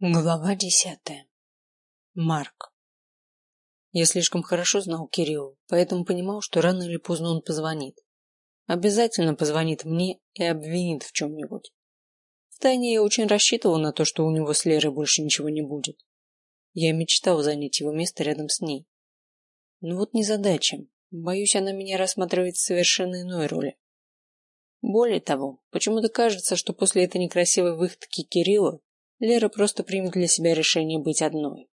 Глава десятая. Марк. Я слишком хорошо знал Кирилла, поэтому понимал, что рано или поздно он позвонит. Обязательно позвонит мне и обвинит в чем-нибудь. Втайне я очень рассчитывал на то, что у него с Лерой больше ничего не будет. Я мечтал занять его место рядом с ней. Но вот незадача. Боюсь, она меня рассматривает в совершенно иной роли. Более того, почему-то кажется, что после этой некрасивой выходки Кирилла Лера просто примет для себя решение быть одной.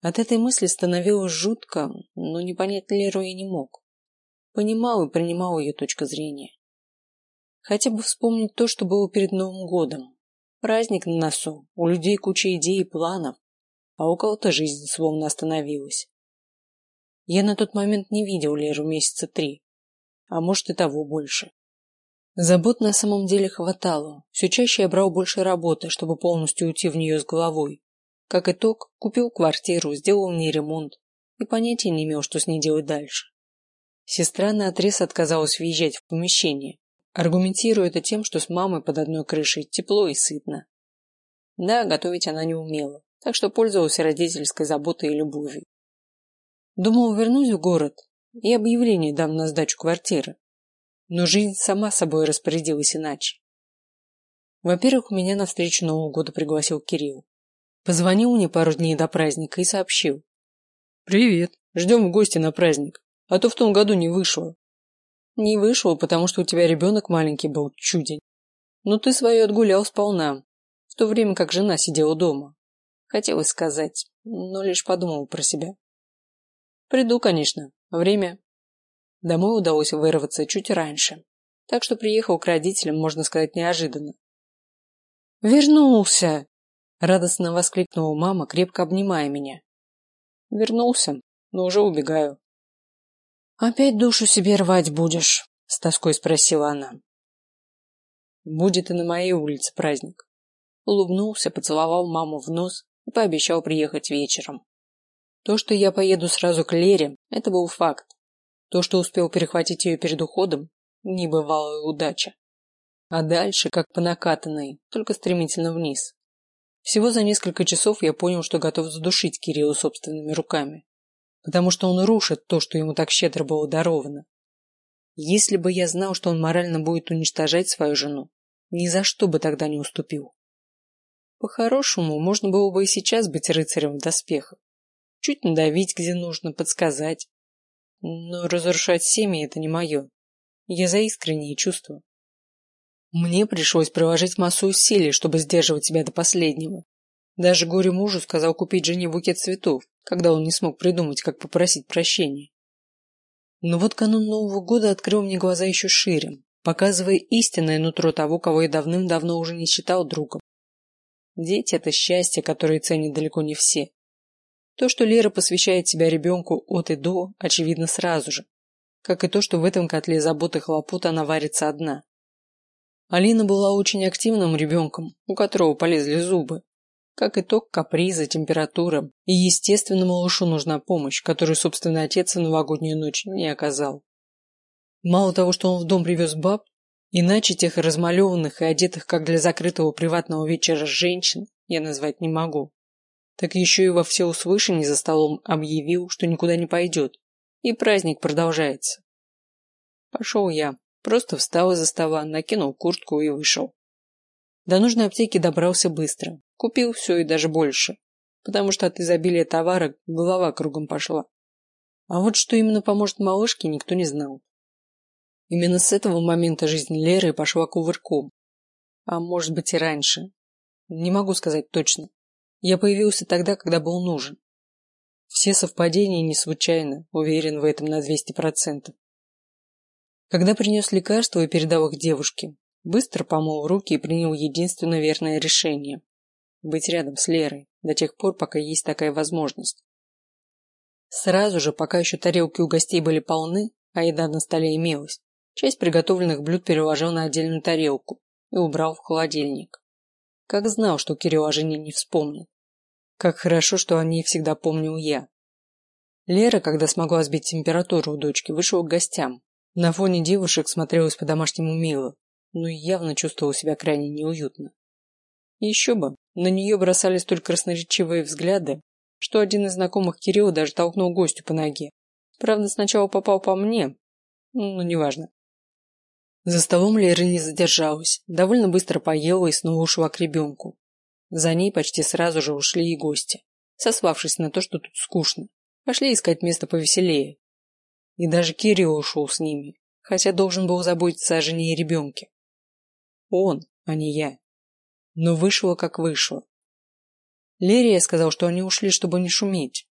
От этой мысли становилось жутко, но не понять Леру я не мог. Понимал и принимал ее точку зрения. Хотя бы вспомнить то, что было перед Новым годом. Праздник на носу, у людей куча идей и планов, а у кого-то жизнь словно остановилась. Я на тот момент не видел Леру месяца три, а может и того больше. Забот на самом деле хватало. Все чаще я брал больше работы, чтобы полностью уйти в нее с головой. Как итог, купил квартиру, сделал в ней ремонт и понятия не имел, что с ней делать дальше. Сестра наотрез отказалась въезжать в помещение, аргументируя это тем, что с мамой под одной крышей тепло и сытно. Да, готовить она не умела, так что пользовалась родительской заботой и любовью. Думал, вернусь в город и объявление дам на сдачу квартиры но жизнь сама собой распорядилась иначе. Во-первых, меня на встречу Нового года пригласил Кирилл. Позвонил мне пару дней до праздника и сообщил. «Привет, ждем в гости на праздник, а то в том году не вышло». «Не вышло, потому что у тебя ребенок маленький был, чудень. Но ты свое отгулял сполна, в то время как жена сидела дома. Хотелось сказать, но лишь подумал про себя. Приду, конечно. Время Домой удалось вырваться чуть раньше, так что приехал к родителям, можно сказать, неожиданно. «Вернулся!» — радостно воскликнула мама, крепко обнимая меня. «Вернулся, но уже убегаю». «Опять душу себе рвать будешь?» — с тоской спросила она. «Будет и на моей улице праздник». Улыбнулся, поцеловал маму в нос и пообещал приехать вечером. То, что я поеду сразу к Лере, это был факт. То, что успел перехватить ее перед уходом, небывалая удача. А дальше, как по накатанной, только стремительно вниз. Всего за несколько часов я понял, что готов задушить Кирилла собственными руками, потому что он рушит то, что ему так щедро было даровано. Если бы я знал, что он морально будет уничтожать свою жену, ни за что бы тогда не уступил. По-хорошему, можно было бы и сейчас быть рыцарем в доспехах. Чуть надавить, где нужно, подсказать, но разрушать семьи – это не мое. Я за искренние чувства. Мне пришлось приложить массу усилий, чтобы сдерживать себя до последнего. Даже горе мужу сказал купить жене букет цветов, когда он не смог придумать, как попросить прощения. Но вот канун Нового года открыл мне глаза еще шире, показывая истинное нутро того, кого я давным-давно уже не считал другом. Дети – это счастье, которое ценят далеко не все. То, что Лера посвящает себя ребенку от и до, очевидно сразу же. Как и то, что в этом котле забот и хлопот она варится одна. Алина была очень активным ребенком, у которого полезли зубы. Как итог, каприза, температура. И, естественно, малышу нужна помощь, которую собственный отец в новогоднюю ночь не оказал. Мало того, что он в дом привез баб, иначе тех размалеванных и одетых как для закрытого приватного вечера женщин я назвать не могу так еще и во всеуслышание за столом объявил, что никуда не пойдет, и праздник продолжается. Пошел я, просто встал из-за стола, накинул куртку и вышел. До нужной аптеки добрался быстро, купил все и даже больше, потому что от изобилия товара голова кругом пошла. А вот что именно поможет малышке, никто не знал. Именно с этого момента жизнь Леры пошла кувырком. А может быть и раньше. Не могу сказать точно. Я появился тогда, когда был нужен. Все совпадения не случайны, уверен в этом на 200%. Когда принес лекарство и передал их девушке, быстро помыл руки и принял единственно верное решение – быть рядом с Лерой до тех пор, пока есть такая возможность. Сразу же, пока еще тарелки у гостей были полны, а еда на столе имелась, часть приготовленных блюд переложил на отдельную тарелку и убрал в холодильник. Как знал, что Кирилл о жене не вспомнит. Как хорошо, что о ней всегда помнил я. Лера, когда смогла сбить температуру у дочки, вышла к гостям. На фоне девушек смотрелась по-домашнему мило, но явно чувствовала себя крайне неуютно. Еще бы, На нее бросались столь красноречивые взгляды, что один из знакомых Кирилла даже толкнул гостю по ноге. Правда, сначала попал по мне, ну, неважно. За столом Лера не задержалась, довольно быстро поела и снова ушла к ребенку. За ней почти сразу же ушли и гости, сославшись на то, что тут скучно. Пошли искать место повеселее. И даже Кирилл ушел с ними, хотя должен был заботиться о жене и ребенке. Он, а не я. Но вышло, как вышло. Лерия сказал, что они ушли, чтобы не шуметь.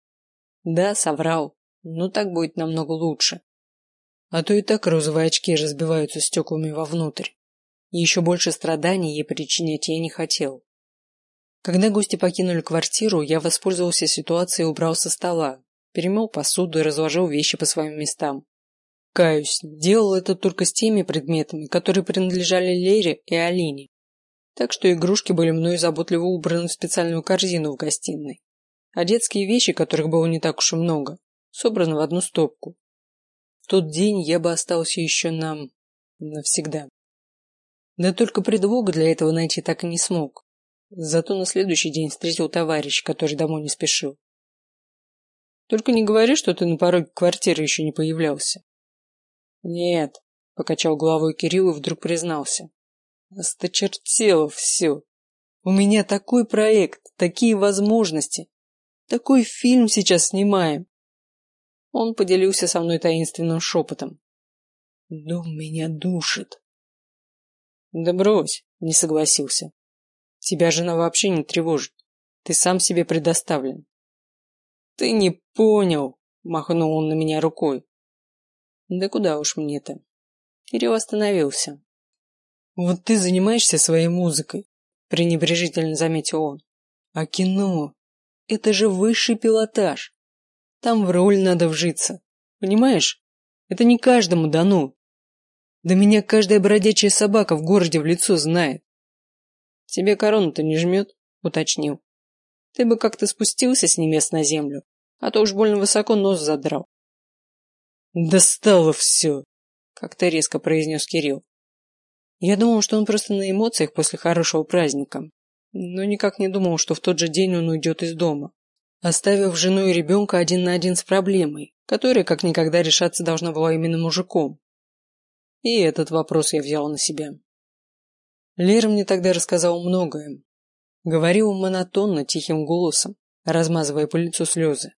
Да, соврал, но так будет намного лучше. А то и так розовые очки разбиваются стеклами вовнутрь. И еще больше страданий ей причинять я не хотел. Когда гости покинули квартиру, я воспользовался ситуацией и убрал со стола, перемыл посуду и разложил вещи по своим местам. Каюсь, делал это только с теми предметами, которые принадлежали Лере и Алине. Так что игрушки были мною заботливо убраны в специальную корзину в гостиной. А детские вещи, которых было не так уж и много, собраны в одну стопку. Тот день я бы остался еще нам навсегда. Да только предлога для этого найти так и не смог. Зато на следующий день встретил товарищ, который домой не спешил. Только не говори, что ты на пороге квартиры еще не появлялся. Нет, покачал головой Кирилл и вдруг признался. Осточертело все. У меня такой проект, такие возможности. Такой фильм сейчас снимаем. Он поделился со мной таинственным шепотом. Дом меня душит. Да брось, не согласился. Тебя жена вообще не тревожит. Ты сам себе предоставлен. Ты не понял, махнул он на меня рукой. Да куда уж мне-то. Кирилл остановился. Вот ты занимаешься своей музыкой, пренебрежительно заметил он. А кино – это же высший пилотаж. Там в роль надо вжиться. Понимаешь? Это не каждому дано. Да меня каждая бродячая собака в городе в лицо знает. Тебе корону-то не жмет, уточнил. Ты бы как-то спустился с небес на землю, а то уж больно высоко нос задрал. «Достало все!» — как-то резко произнес Кирилл. Я думал, что он просто на эмоциях после хорошего праздника, но никак не думал, что в тот же день он уйдет из дома, оставив жену и ребенка один на один с проблемой, которая как никогда решаться должна была именно мужиком. И этот вопрос я взял на себя. Лера мне тогда рассказала многое. Говорила монотонно, тихим голосом, размазывая по лицу слезы.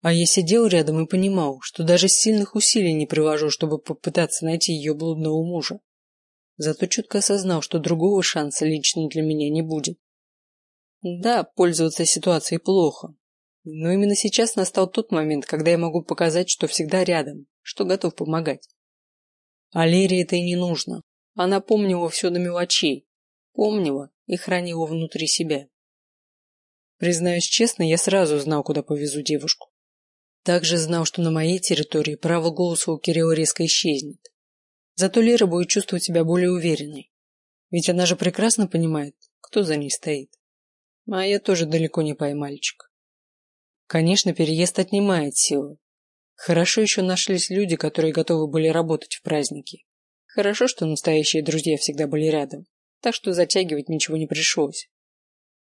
А я сидел рядом и понимал, что даже сильных усилий не приложу, чтобы попытаться найти ее блудного мужа. Зато четко осознал, что другого шанса лично для меня не будет. Да, пользоваться ситуацией плохо. Но именно сейчас настал тот момент, когда я могу показать, что всегда рядом, что готов помогать. А Лере это и не нужно. Она помнила все до мелочей. Помнила и хранила внутри себя. Признаюсь честно, я сразу знал, куда повезу девушку. Также знал, что на моей территории право голоса у Кирилла резко исчезнет. Зато Лера будет чувствовать себя более уверенной. Ведь она же прекрасно понимает, кто за ней стоит. А я тоже далеко не поймальчик. Конечно, переезд отнимает силы. Хорошо еще нашлись люди, которые готовы были работать в праздники. Хорошо, что настоящие друзья всегда были рядом, так что затягивать ничего не пришлось.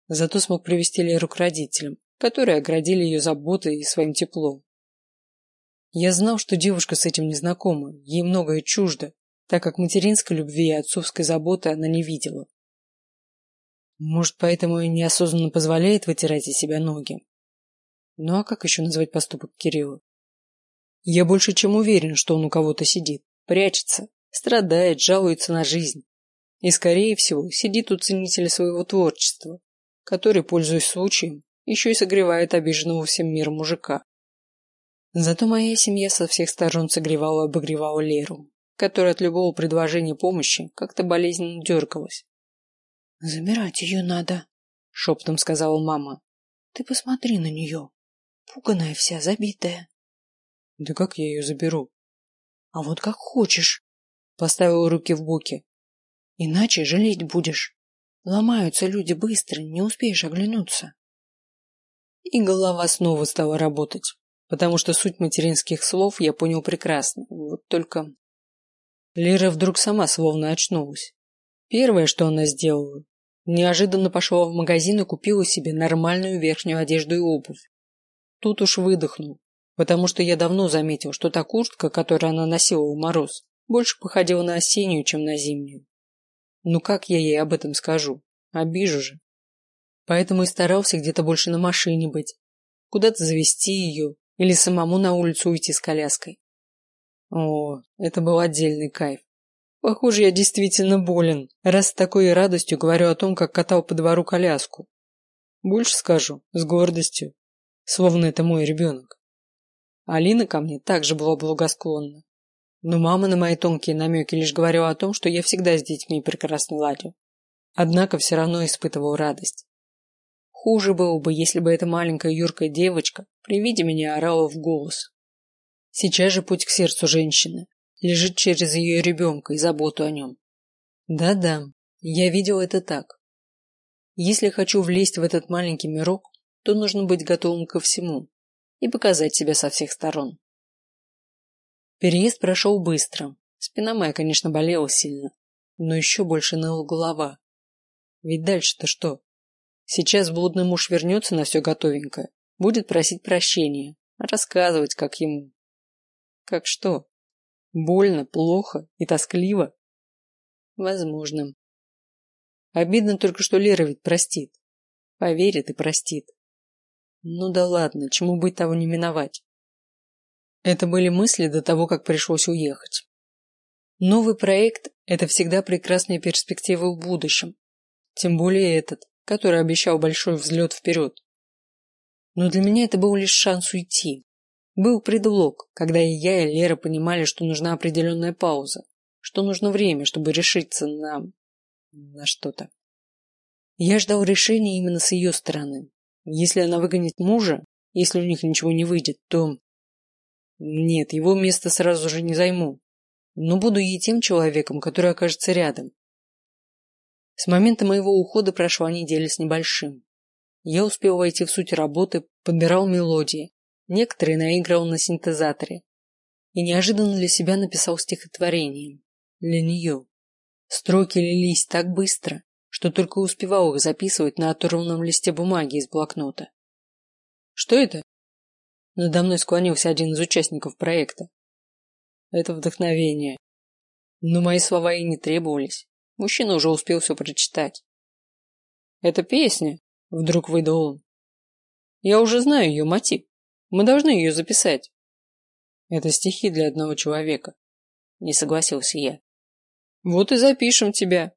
Зато смог привести Леру к родителям, которые оградили ее заботой и своим теплом. Я знал, что девушка с этим не знакома, ей многое чуждо, так как материнской любви и отцовской заботы она не видела. Может, поэтому и неосознанно позволяет вытирать из себя ноги. Ну а как еще назвать поступок Кирилла? Я больше чем уверен, что он у кого-то сидит, прячется, страдает, жалуется на жизнь. И, скорее всего, сидит у ценителя своего творчества, который, пользуясь случаем, еще и согревает обиженного всем миром мужика. Зато моя семья со всех сторон согревала и обогревала Леру, которая от любого предложения помощи как-то болезненно дергалась. «Забирать ее надо», — шепотом сказала мама. «Ты посмотри на нее. Пуганая вся, забитая». «Да как я ее заберу?» «А вот как хочешь», — поставила руки в боки. «Иначе жалеть будешь. Ломаются люди быстро, не успеешь оглянуться». И голова снова стала работать потому что суть материнских слов я понял прекрасно. Вот только Лера вдруг сама словно очнулась. Первое, что она сделала, Неожиданно пошла в магазин и купила себе нормальную верхнюю одежду и обувь. Тут уж выдохнул, потому что я давно заметил, что та куртка, которую она носила в мороз, больше походила на осеннюю, чем на зимнюю. Ну как я ей об этом скажу? Обижу же. Поэтому и старался где-то больше на машине быть, куда-то завести ее или самому на улицу уйти с коляской. О, это был отдельный кайф. Похоже, я действительно болен, раз с такой радостью говорю о том, как катал по двору коляску. Больше скажу, с гордостью, словно это мой ребенок. Алина ко мне также была благосклонна. Но мама на мои тонкие намеки лишь говорила о том, что я всегда с детьми прекрасно ладил. Однако все равно испытывал радость. Хуже было бы, если бы эта маленькая юркая девочка при виде меня орала в голос. Сейчас же путь к сердцу женщины лежит через ее ребенка и заботу о нем. Да-да, я видел это так. Если хочу влезть в этот маленький мирок, то нужно быть готовым ко всему и показать себя со всех сторон. Переезд прошел быстро. Спина моя, конечно, болела сильно, но еще больше ныла голова. Ведь дальше-то что? Сейчас блудный муж вернется на все готовенькое, будет просить прощения, рассказывать, как ему. Как что? Больно, плохо и тоскливо? Возможно. Обидно только, что Лера ведь простит. Поверит и простит. Ну да ладно, чему быть того не миновать. Это были мысли до того, как пришлось уехать. Новый проект – это всегда прекрасные перспективы в будущем. Тем более этот, который обещал большой взлет вперед. Но для меня это был лишь шанс уйти, был предлог, когда и я, и Лера понимали, что нужна определенная пауза, что нужно время, чтобы решиться на... на что-то. Я ждал решения именно с ее стороны. Если она выгонит мужа, если у них ничего не выйдет, то... Нет, его место сразу же не займу. Но буду ей тем человеком, который окажется рядом. С момента моего ухода прошла неделя с небольшим. Я успел войти в суть работы, подбирал мелодии, Некоторые наиграл на синтезаторе. И неожиданно для себя написал стихотворение. Для нее. Строки лились так быстро, что только успевал их записывать на оторванном листе бумаги из блокнота. Что это? Надо мной склонился один из участников проекта. Это вдохновение. Но мои слова и не требовались. Мужчина уже успел все прочитать. Это песня, вдруг выдал он. Я уже знаю ее мотив. Мы должны ее записать. Это стихи для одного человека. Не согласился я. Вот и запишем тебя.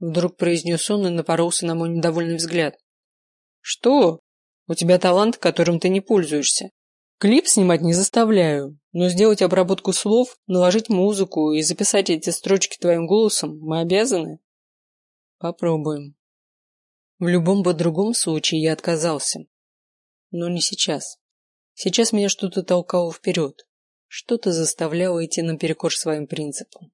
Вдруг произнес он и напоролся на мой недовольный взгляд. Что? У тебя талант, которым ты не пользуешься. Клип снимать не заставляю, но сделать обработку слов, наложить музыку и записать эти строчки твоим голосом мы обязаны. Попробуем. В любом бы другом случае я отказался. Но не сейчас. Сейчас меня что-то толкало вперед, что-то заставляло идти наперекор своим принципам.